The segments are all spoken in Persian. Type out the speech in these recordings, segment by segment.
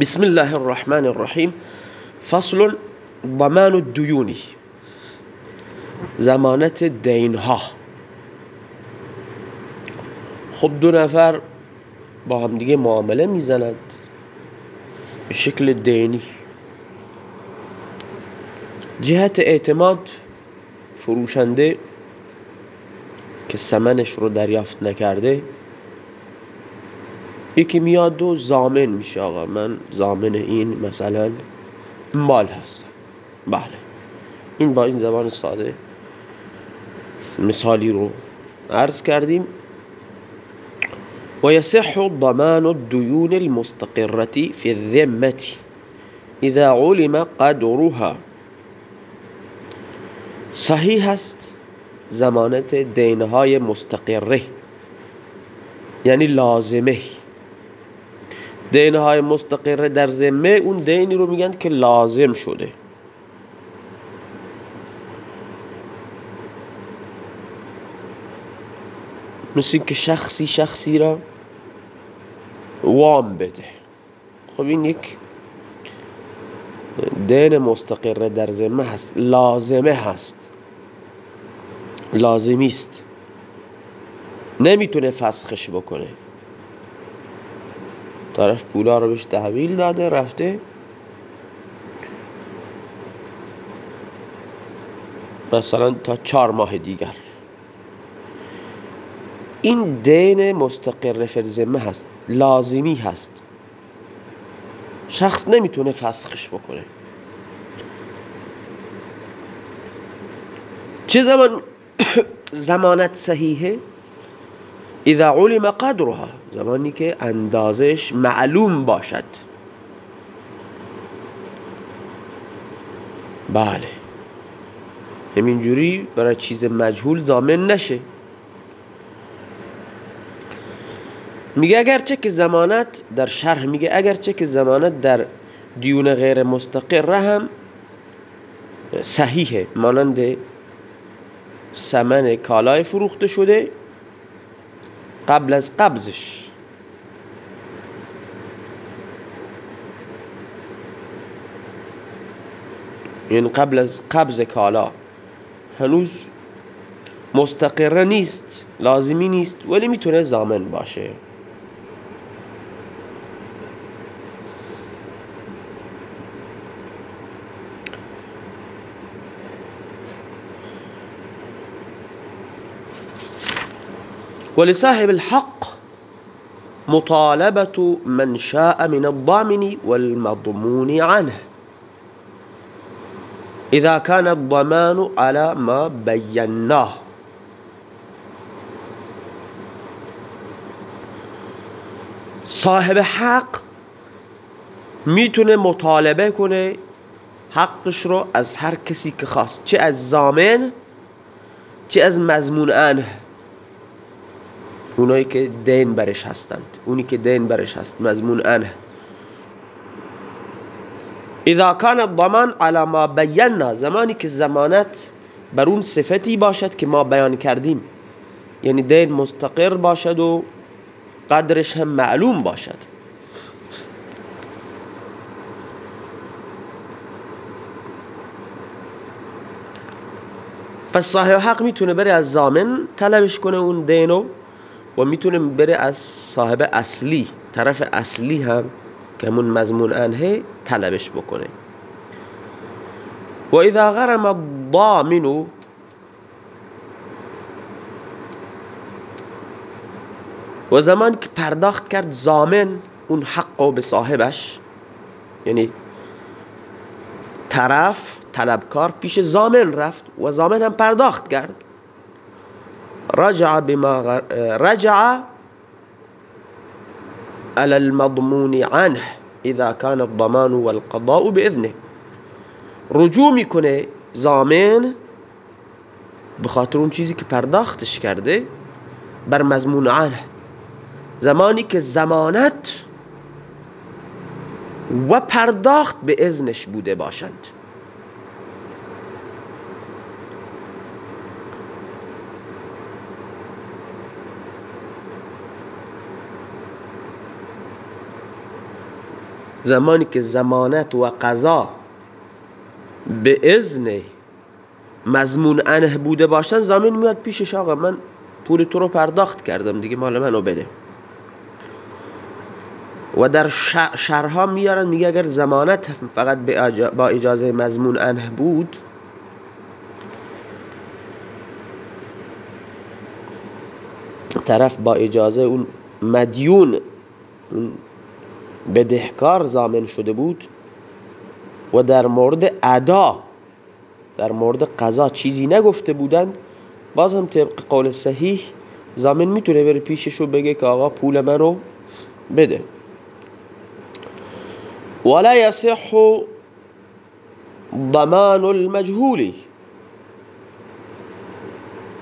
بسم الله الرحمن الرحیم فصل ضمان الدیونی زمانت دینها خب دو نفر با هم دیگه معامله می‌زند به شکل دینی جهت اعتماد فروشنده که سمنش رو دریافت نکرده یکی میاد و زامن میشه آقا. من زامن این مثلا مال هستم. بله. این با این زبان ساده مثالی رو عرض کردیم. و یصح ضمان الدیون المستقرة في الذمة اذا علم قدرها. صحیح است زمانت دینهای مستقره. یعنی لازمه. دینهای مستقره در ذمه اون دینی رو میگن که لازم شده. مثل که شخصی شخصی را وام بده. خب این یک دین مستقره در ذمه هست لازمه هست. لازمی است نمی‌تونه فسخش بکنه. طرف پولا رو بهش تحویل داده رفته. مثلا تا چهار ماه دیگر. این دین مستقر فرزمه هست لازمی هست. شخص نمی‌تونه فسخش بکنه. چه زمان زمانت صحیحه؟ اذا علم قدرها. زمانی که اندازش معلوم باشد. بله. همینجوری برای چیز مجهول زامن نشه. میگه اگرچه که زمانت در شرح میگه اگرچه که زمانت در دیون غیر مستقر هم صحیحه. مانند سمن کالای فروخته شده. قبل از قبضش. یعنی قبل از قبض کالا. هنوز مستقره نیست لازمی نیست ولی می‌تونه زامن باشه. ولصاحب الحق مطالبة من شاء من الضامن والمضمون عنه. إذا كان الضمان على ما بيناه. صاحب حق می‌تونه مطالبه کنه حقش رو از هر کسی که خواست. چه از زامن چه از مضمون عنه. اونایی که دین برش هستند. اونی که دین برش هست. مضمون انه اذا کان الضمان على ما بینا. زمانی که زمانت بر اون صفتی باشد که ما بیان کردیم. یعنی دین مستقر باشد و قدرش هم معلوم باشد. پس صاحب حق می‌تونه بره از زامن طلبش کنه اون دینو. و می‌تونه بره از صاحب اصلی طرف اصلی هم که همون مضمون انه طلبش بکنه. و اذا غرم الضامن و زمان که پرداخت کرد زامن اون حق به صاحبش یعنی طرف طلبکار پیش زامن رفت و زامن هم پرداخت کرد. رجع بما رجع على المضمون عنه اذا كان الضمان والقضاء باذنه رجوع می‌کنه زامن به خاطر اون چیزی که پرداختش کرده بر مضمون عنه. زمانی که زمانت و پرداخت به اذنش بوده باشند. زمانی که زمانت و قضا به اذن مضمون انه بوده باشن زمین میاد پیشش آقا من پول تو رو پرداخت کردم دیگه مال منو بده. و در شرها میارن میگه اگر زمانت فقط با اجازه مضمون انه بود طرف با اجازه اون مدیون بدهکار زامن شده بود و در مورد ادا در مورد قضا چیزی نگفته بودند. باز هم طبق قول صحیح زامن می‌تونه بره پیشش و بگه که آقا پول من رو بده. ولا يصح ضمان المجهولی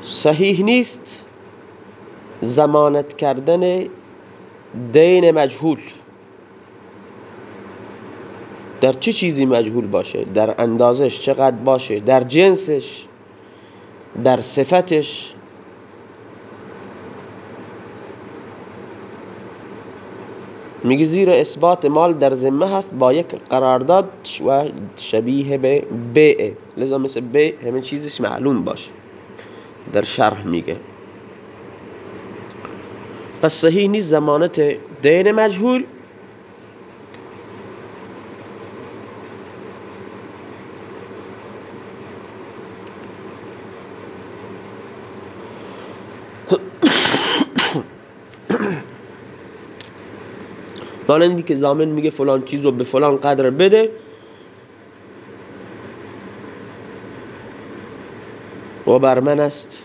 صحیح نیست. زمانت کردن دین مجهول. در چه چیزی مجهول باشه؟ در اندازش چقدر باشه؟ در جنسش؟ در صفتش؟ میگه زیر اثبات مال در ذمه هست با یک قرارداد و شبیه به بیعه لذا مثل بیع همه چیزش معلوم باشه. در شرح میگه. پس صحیح نیست زمانت دین مجهول. مانندی که زامن میگه فلان چیز رو به فلان قدر بده. و بر من است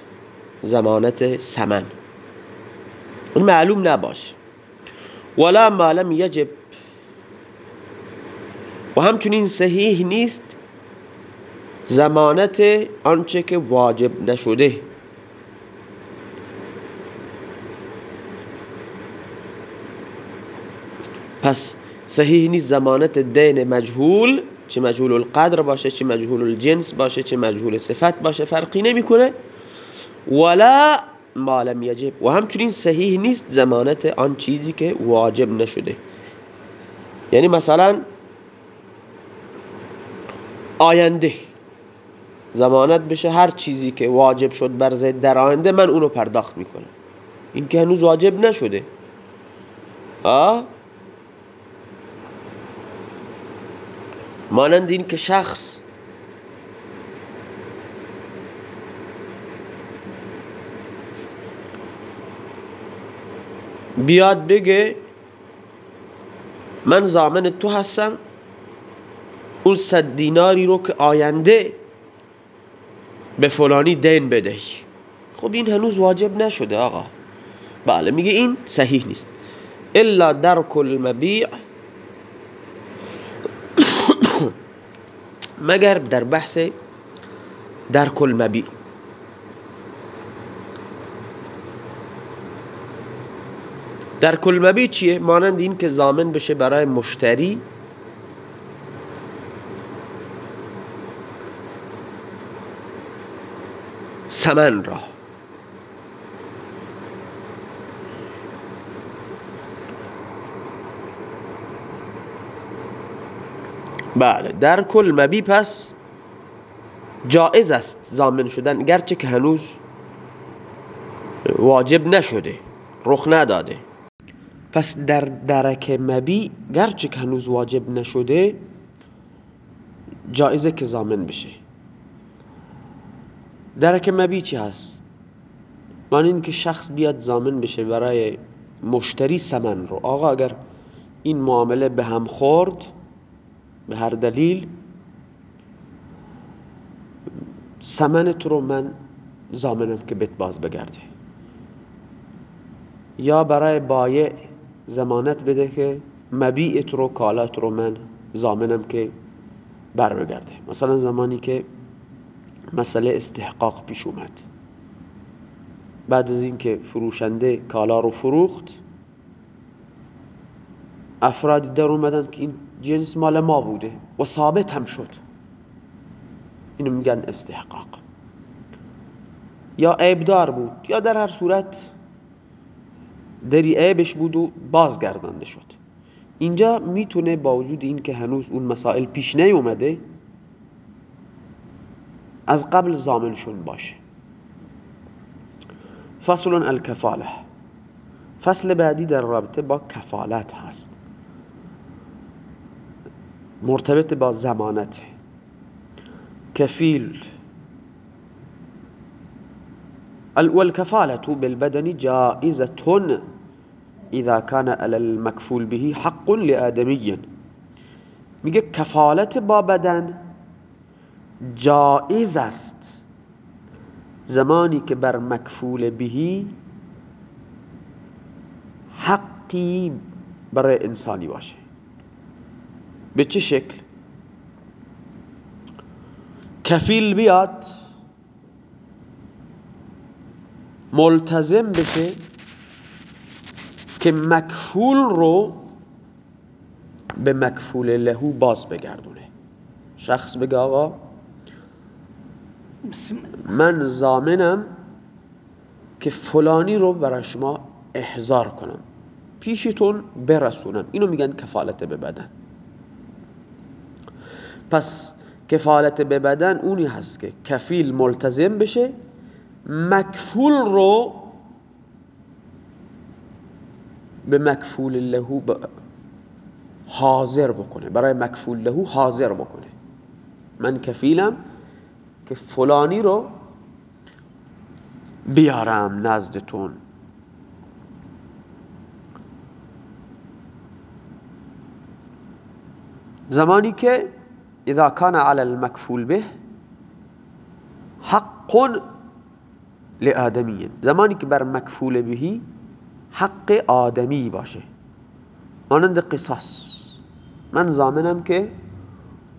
زمانت سمن. اون معلوم نباش. ولا ما لم یجب. و همچنین صحیح نیست زمانت آنچه که واجب نشده. پس صحیح نیست زمانت دین مجهول چه مجهول القدر باشه چه مجهول الجنس باشه چه مجهول صفت باشه فرقی نمی‌کنه. ولا ما لم یجب. و همچنین صحیح نیست زمانت آن چیزی که واجب نشده. یعنی مثلا آینده. زمانت بشه هر چیزی که واجب شد بر زید در آینده من اونو پرداخت می‌کنم. این که هنوز واجب نشده. آه؟ مانند این که شخص بیاد بگه من زامن تو هستم اون صد دیناری رو که آینده به فلانی دین بدهی. خب این هنوز واجب نشده آقا. بله میگه این صحیح نیست. الا در کل مگر در بحث مبیع در کل مبی چیه؟ مانند این که زامن بشه برای مشتری. سمن را. بله در کل مبی پس جائز است زامن شدن گرچه که هنوز واجب نشده رخ نداده. پس در درک مبی گرچه که هنوز واجب نشده جایزه که زامن بشه. درک مبی چی هست؟ این که شخص بیاد زامن بشه برای مشتری سمن رو. آقا اگر این معامله به هم خورد به هر دلیل سمن تو رو من زامنم که بت باز بگرده یا برای بایع زمانت بده که مبیعت رو کالات رو من زامنم که بر بگرده مثلا زمانی که مسئله استحقاق پیش اومد. بعد از اینکه فروشنده کالا رو فروخت افرادی در اومدن که این جنس مال ما بوده و ثابت هم شد. اینو میگن استحقاق. یا عیبدار بود یا در هر صورت دری عیبش بود و بازگردانده شد. اینجا می‌تونه با وجود این که هنوز اون مسائل پیش نیومده از قبل زامنشون باشه. فصل الکفاله. فصل بعدی در رابطه با کفالت هست. مرتبط با زمانت. کفیل. والكفالة بالبدن جائزة إذا كان على المكفول به حق لآدمي میگه کفالت با بدن جائز است. زمانی که بر مکفول بهی حقی برای انسانی باشه. به چه شکل کفیل بیاد ملتزم بشه که مکفول رو به مکفول لهو باز بگردونه شخص بگه آقا من زامنم که فلانی رو برای شما احضار کنم پیشتون برسونم اینو میگن کفالت به بدن پس کفالت به بدن اونی هست که کفیل ملتزم بشه مکفول رو به مکفول لهو حاضر بکنه. برای مکفول لهو حاضر بکنه. من کفیلم که فلانی رو بیارم نزدتون. زمانی که اذا كان على المكفول به حق لآدمی زمانی که بر مکفول بهی حق آدمی باشه. مانند قصاص. من زامنم که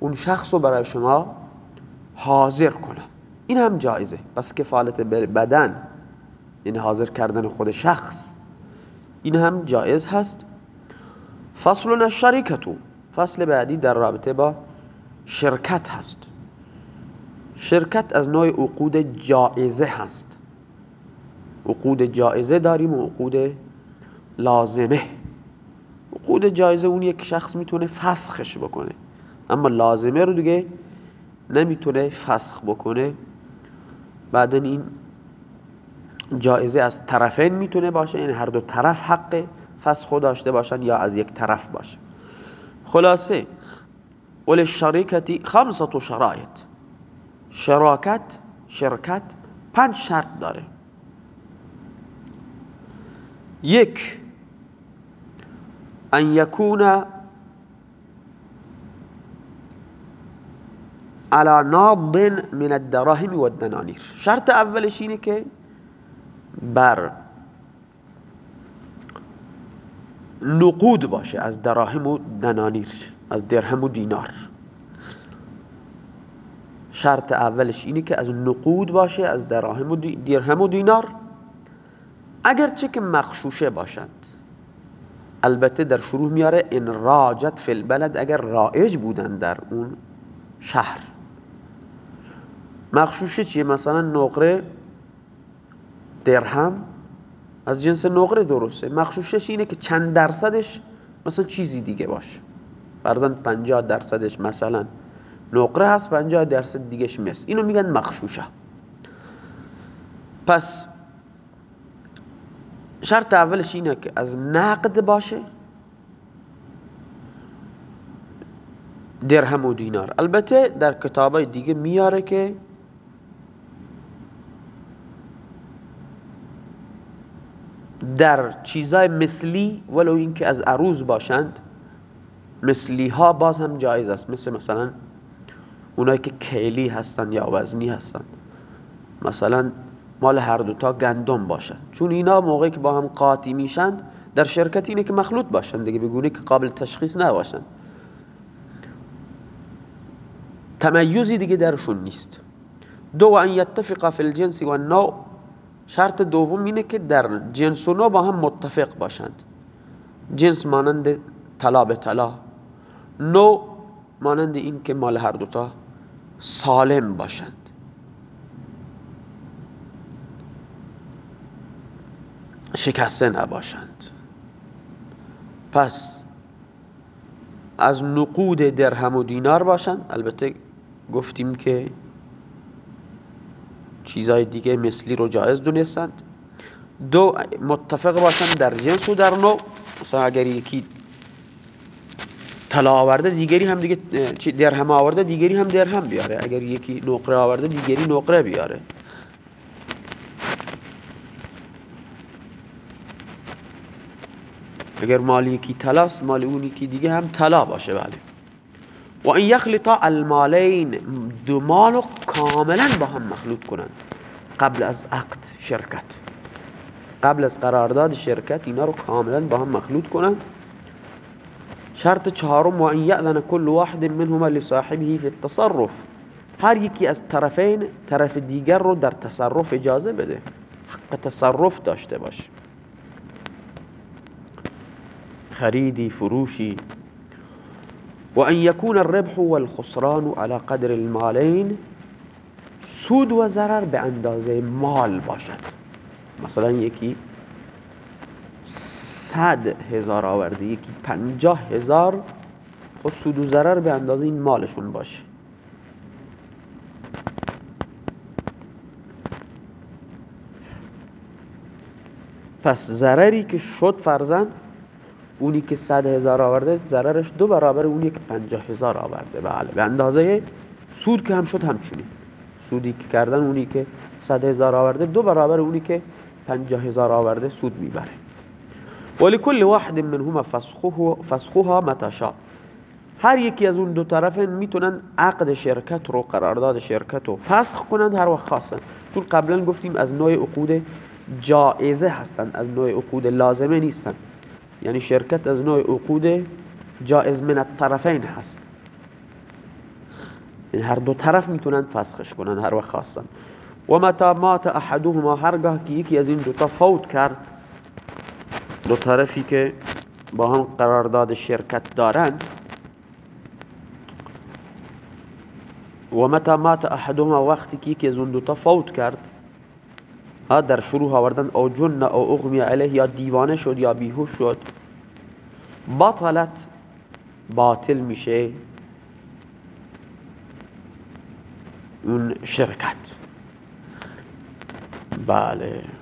اون شخص رو برای شما حاضر کنم. این هم جایزه. پس کفالت بدن یعنی حاضر کردن خود شخص این هم جایز هست. فصل الشریکتو فصل بعدی در رابطه با شرکت هست. شرکت از نوع عقود جایزه هست. عقود جایزه داریم و عقود لازمه. عقود جایزه اون یک شخص می‌تونه فسخش بکنه. اما لازمه رو دیگه نمی‌تونه فسخ بکنه. بعد این جایزه از طرفین می‌تونه باشه یعنی هر دو طرف حق فسخ داشته باشن یا از یک طرف باشه. خلاصه ول الشریکتی خمسة شرایط شراکت شرکت پنج شرط داره. یک ان یکون على ناض من الدراهم و الدنانیر. شرط اولش اینه که بر نقود باشه از دراهم و دنانیر. از درهم و دینار. شرط اولش اینه که از نقود باشه از دراهم و درهم و دینار. اگرچه که مخشوشه باشند البته در شروع میاره ان راجت فی البلد اگر رایج بودن در اون شهر. مخشوشه چیه؟ مثلا نقره درهم. از جنس نقره درسته. مخشوشش اینه که چند درصدش مثلا چیزی دیگه باشه. فرزن 50 درصدش مثلا. نقره هست 50 درصد دیگهش مثل اینو میگن مخشوشه. پس شرط اولش اینه که از نقد باشه. درهم و دینار. البته در کتابای دیگه میاره که در چیزای مثلی ولو اینکه از عروض باشند مثلی ها باز هم جایز است. مثل مثلا اونایی که کیلی هستن یا وزنی هستن. مثلا مال هر دوتا گندم باشن چون اینا موقعی که با هم قاطی میشن در شرکت اینه که مخلوط باشن. دیگه بگونه که قابل تشخیص نباشن. تمیزی دیگه درشون نیست. دو ان یتفق فی الجنس و النوع. شرط دوم اینه که در جنس و نوع با هم متفق باشند. جنس مانند طلا به طلا. نوع مانند این که مال هر دوتا سالم باشند. شکسته نباشند. پس از نقود درهم و دینار باشن البته گفتیم که چیزای دیگه مثلی رو جایز دونستند. دو متفق باشن در جنس و در نوع. مثلا اگر یکی طلا آورده دیگری هم دیگه درهم آورده دیگری هم درهم بیاره. اگر یکی نقره آورده دیگری نقره بیاره. اگر مال یکی تلاست مال اون یکی دیگه هم طلا باشه بله. و این یخلطا المالین دو مالو کاملا با هم مخلوط کنند. قبل از عقد شرکت. قبل از قرارداد شرکت اینا رو کاملا با هم مخلوط کنند. شرط چهارم و ان یأذن کل واحد منهما لصاحبه فی التصرف. هر یکی از طرفین طرف دیگر رو در تصرف اجازه بده. حق تصرف داشته باشه. خريدي فروشي وأن يكون الربح والخسران على قدر المالين سود و ضرر به اندازه مال باشد. مثلا یکی صد هزار آورده یکی پنجاه هزار خود سود و ضرر به اندازه این مالشون باشه. پس ضرری که شد فرزن اونی که صد هزار آورده ضررش دو برابر اونی که پنجاه هزار آورده. بله به اندازه سود که هم شد همچونی سودی که کردن اونی که صد هزار آورده دو برابر اونی که پنجاه هزار آورده سود می‌بره. ولی کل واحد منهما فسخوها متشا هر یکی از اون دو طرف می‌تونن عقد شرکت رو قرارداد شرکت رو فسخ کنند هر وقت خواستن. چون قبلا گفتیم از نوع عقود جائزه هستند از نوع عقود لازمه نیستند یعنی شرکت از نوع عقود جائز من الطرفین هست. این هر دو طرف می‌تونن فسخش کنن هر وقت خواستن. و متا مات احدهما هرگاه که یکی از این دو تا فوت کرد دو طرفی که با هم قرارداد شرکت دارند و متا مات احدهما وقتی که یکی از اون فوت کرد ها در شروع آوردن او جن او اغمی علیه یا دیوانه شد یا بیهوش شد. بطلت باطل میشه. اون شرکت. بله.